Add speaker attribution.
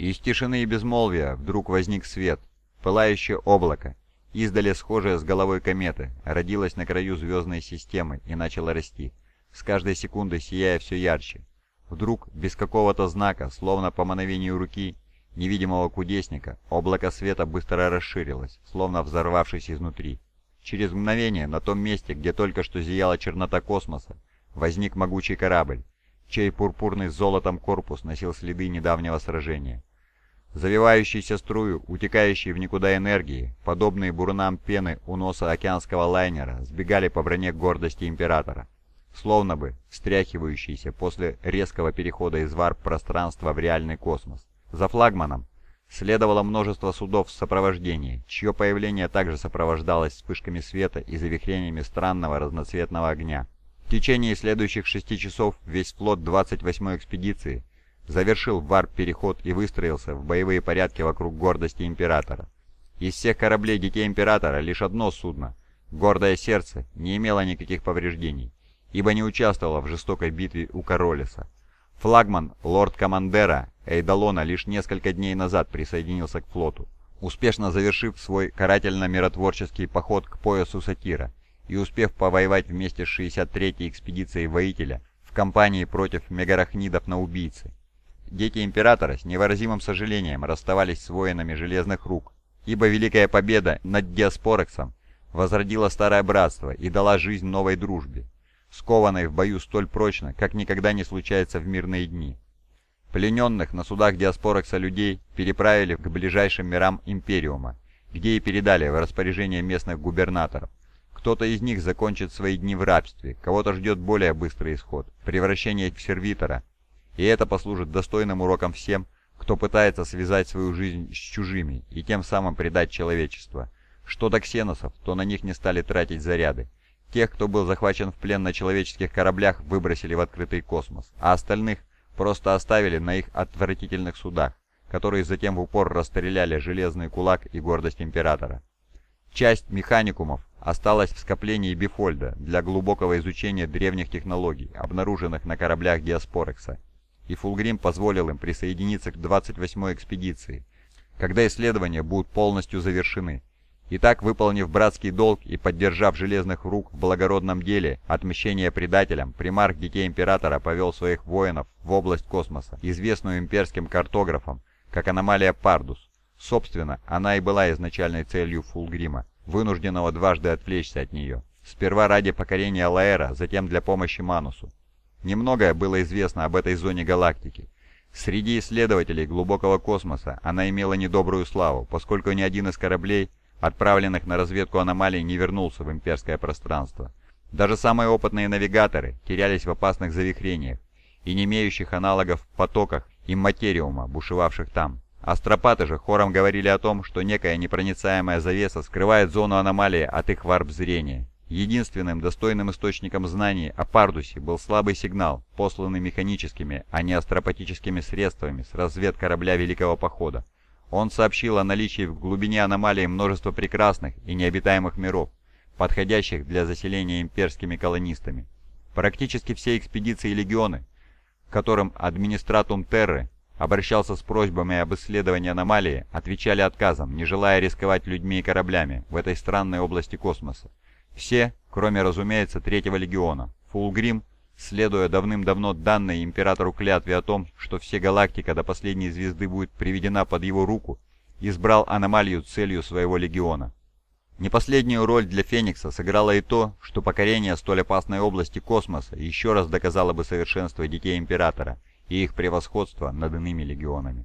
Speaker 1: Из тишины и безмолвия вдруг возник свет, пылающее облако, издали схожее с головой кометы, родилось на краю звездной системы и начало расти, с каждой секундой сияя все ярче. Вдруг, без какого-то знака, словно по мановению руки невидимого кудесника, облако света быстро расширилось, словно взорвавшись изнутри. Через мгновение на том месте, где только что зияла чернота космоса, возник могучий корабль, чей пурпурный с золотом корпус носил следы недавнего сражения. Завивающиеся струю, утекающие в никуда энергии, подобные бурунам пены у носа океанского лайнера, сбегали по броне гордости Императора, словно бы встряхивающиеся после резкого перехода из варп-пространства в реальный космос. За флагманом следовало множество судов в сопровождении, чье появление также сопровождалось вспышками света и завихрениями странного разноцветного огня. В течение следующих шести часов весь флот 28-й экспедиции завершил варп-переход и выстроился в боевые порядки вокруг гордости Императора. Из всех кораблей Детей Императора лишь одно судно, Гордое Сердце, не имело никаких повреждений, ибо не участвовало в жестокой битве у Королеса. Флагман лорд Командера Эйдалона лишь несколько дней назад присоединился к флоту, успешно завершив свой карательно-миротворческий поход к поясу Сатира и успев повоевать вместе с 63-й экспедицией воителя в кампании против мегарахнидов на убийцы. Дети Императора с невыразимым сожалением расставались с воинами Железных Рук, ибо Великая Победа над Диаспорексом возродила Старое Братство и дала жизнь новой дружбе, скованной в бою столь прочно, как никогда не случается в мирные дни. Плененных на судах Диаспорекса людей переправили к ближайшим мирам Империума, где и передали в распоряжение местных губернаторов. Кто-то из них закончит свои дни в рабстве, кого-то ждет более быстрый исход – превращение в сервитора – и это послужит достойным уроком всем, кто пытается связать свою жизнь с чужими и тем самым предать человечество. Что до ксеносов, то на них не стали тратить заряды. Тех, кто был захвачен в плен на человеческих кораблях, выбросили в открытый космос, а остальных просто оставили на их отвратительных судах, которые затем в упор расстреляли Железный Кулак и Гордость Императора. Часть механикумов осталась в скоплении Бифольда для глубокого изучения древних технологий, обнаруженных на кораблях Диаспорекса и Фулгрим позволил им присоединиться к 28-й экспедиции, когда исследования будут полностью завершены. Итак, выполнив братский долг и поддержав железных рук в благородном деле отмщения предателям, примарх Детей Императора повел своих воинов в область космоса, известную имперским картографам как аномалия Пардус. Собственно, она и была изначальной целью Фулгрима, вынужденного дважды отвлечься от нее. Сперва ради покорения Лаэра, затем для помощи Манусу. Немногое было известно об этой зоне галактики. Среди исследователей глубокого космоса она имела недобрую славу, поскольку ни один из кораблей, отправленных на разведку аномалий, не вернулся в имперское пространство. Даже самые опытные навигаторы терялись в опасных завихрениях и не имеющих аналогов потоках имматериума, бушевавших там. Астропаты же хором говорили о том, что некая непроницаемая завеса скрывает зону аномалии от их варп-зрения, Единственным достойным источником знаний о Пардусе был слабый сигнал, посланный механическими, а не астропатическими средствами с развед корабля Великого Похода. Он сообщил о наличии в глубине аномалии множества прекрасных и необитаемых миров, подходящих для заселения имперскими колонистами. Практически все экспедиции и легионы, которым администратум Терры обращался с просьбами об исследовании аномалии, отвечали отказом, не желая рисковать людьми и кораблями в этой странной области космоса. Все, кроме, разумеется, Третьего легиона. Фулгрим, следуя давным-давно данной императору клятве о том, что все галактика до последней звезды будет приведена под его руку, избрал аномалию целью своего легиона. Не последнюю роль для Феникса сыграло и то, что покорение столь опасной области космоса еще раз доказало бы совершенство детей Императора и их превосходство над иными легионами.